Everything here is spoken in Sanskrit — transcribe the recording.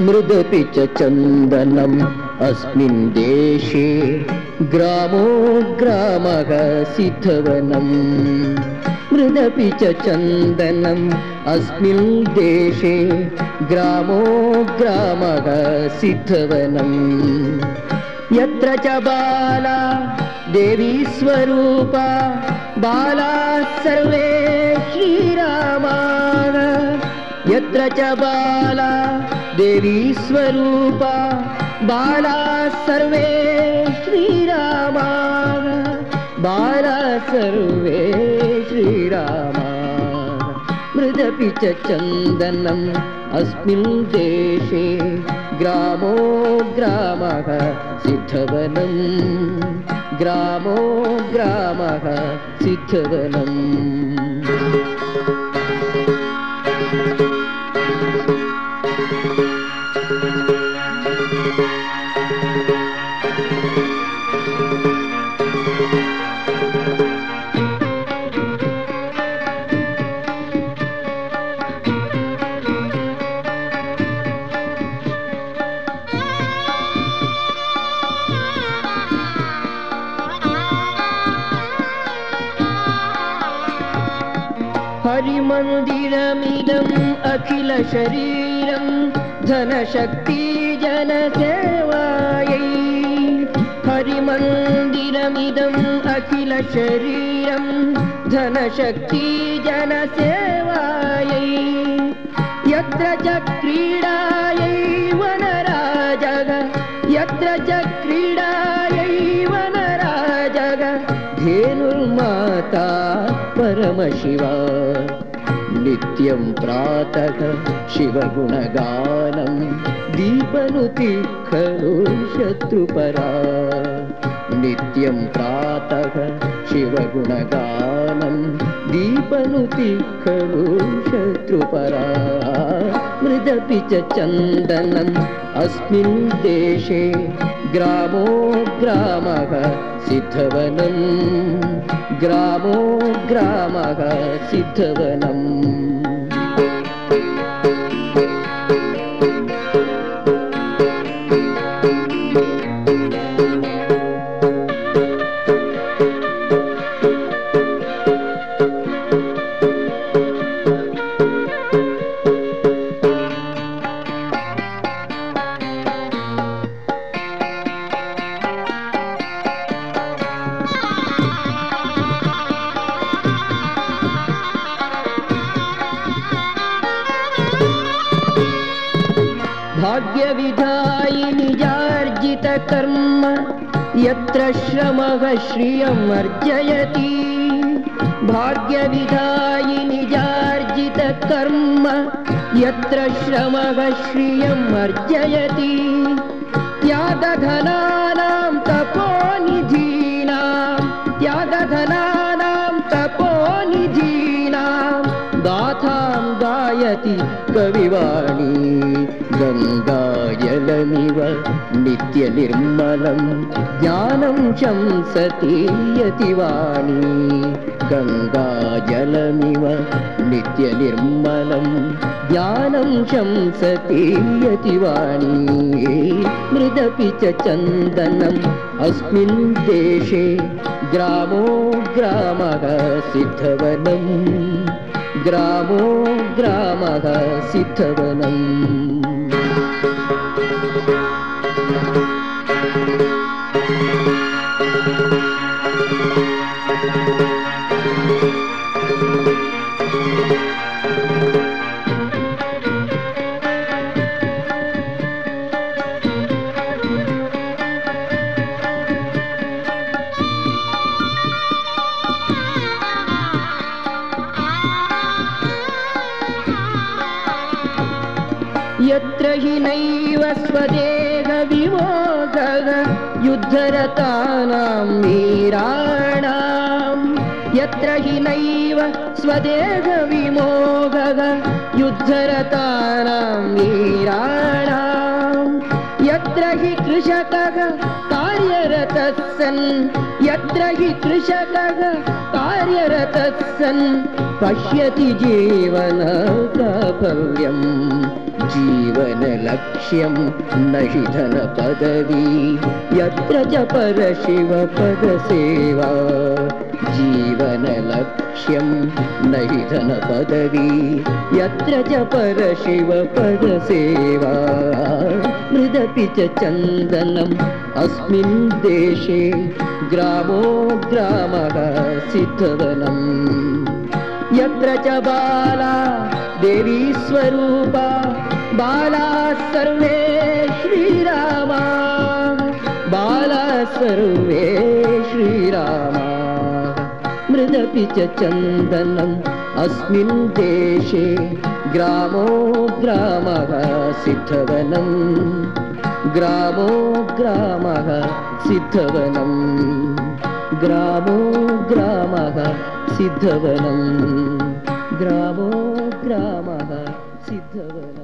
मृदपि च चन्दनम् अस्मिन् देशे ग्रामो ग्रामः सिद्धवनम् मृदपि च चन्दनम् अस्मिन् देशे ग्रामो ग्रामः सिद्धवनम् यत्र च बाला देवी स्वरूपा बालाः सर्वे श्रीरामाः। यत्र च बाला देवी स्वरूपा बालाः सर्वे श्रीरामाः बालाः सर्वे श्रीरामाः मृदपि च चन्दनम् अस्मिन् देशे ग्रामो ग्रामः सिद्धवनम्। ग्रामो ग्रामः सिद्धवनम् हरिमन्दिरमिदम् अखिलशरीरं धनशक्ति जनसेवायै हरिमन्दिरमिदम् अखिलशरीरं धनशक्ति जनसेवायै यत्र च क्रीडायै वनराजग यत्र च क्रीडायै वनराजग धेनुर्माता परमशिवा नित्यं प्रातः शिवगुणगानं दीपनुति खलु शत्रुपरा। नित्यं प्रातः शिवगुणगानं दीपनुति खलु शत्रुपरा। मृदपि च चन्दनम् अस्मिन् देशे ग्रामो ग्रामः सिद्धवनम्। ग्रामो ग्रामः सिद्धवनम् भाग्यविधायिनि जार्जितकर्म यत्र श्रमः श्रियम् अर्जयति भाग्यविधायिनि जार्जितकर्म यत्र श्रमः श्रियम् अर्जयति त्यागधनानां तपोनिधीनां त्यागधनानां गाथां जाती कविवाणी गंगा नित्यनिर्मलं ज्ञानं शंसति यतिवाणी। गङ्गाजलमिव नित्यनिर्मलं ज्ञानं शंसति यतिवाणी। मृदपि च चन्दनम् अस्मिन् देशे ग्रामो ग्रामः सिद्धवनम्। ग्रामो ग्रामः सिद्धवनम् यत्र हि नैव स्वदेहविमोहः युद्धरतानां वीराणां। यत्र हि नैव स्वदेहविमोहः युद्धरतानां वीराणां। यत्र हि कृषकः कार्यरतः सन् यत्र हि कृषकः कार्यरतः सन् पश्यति जीवनलक्ष्यं न हि धनपदवी यत्र च परशिवपदसेवा मृदपि च चन्दनम् अस्मिन् देशे ग्रामो ग्रामः सिद्धवनम् यत्र च बाला देवी स्वरूपा बाला सर्वे श्रीरामा बाला सर्वे च चन्दनम् अस्मिन् देशे ग्रामो ग्रामः सिद्धवनम् ग्रामो ग्रामः सिद्धवनम् ग्रामो ग्रामः सिद्धवनम् ग्रामो ग्रामः सिद्धवनम्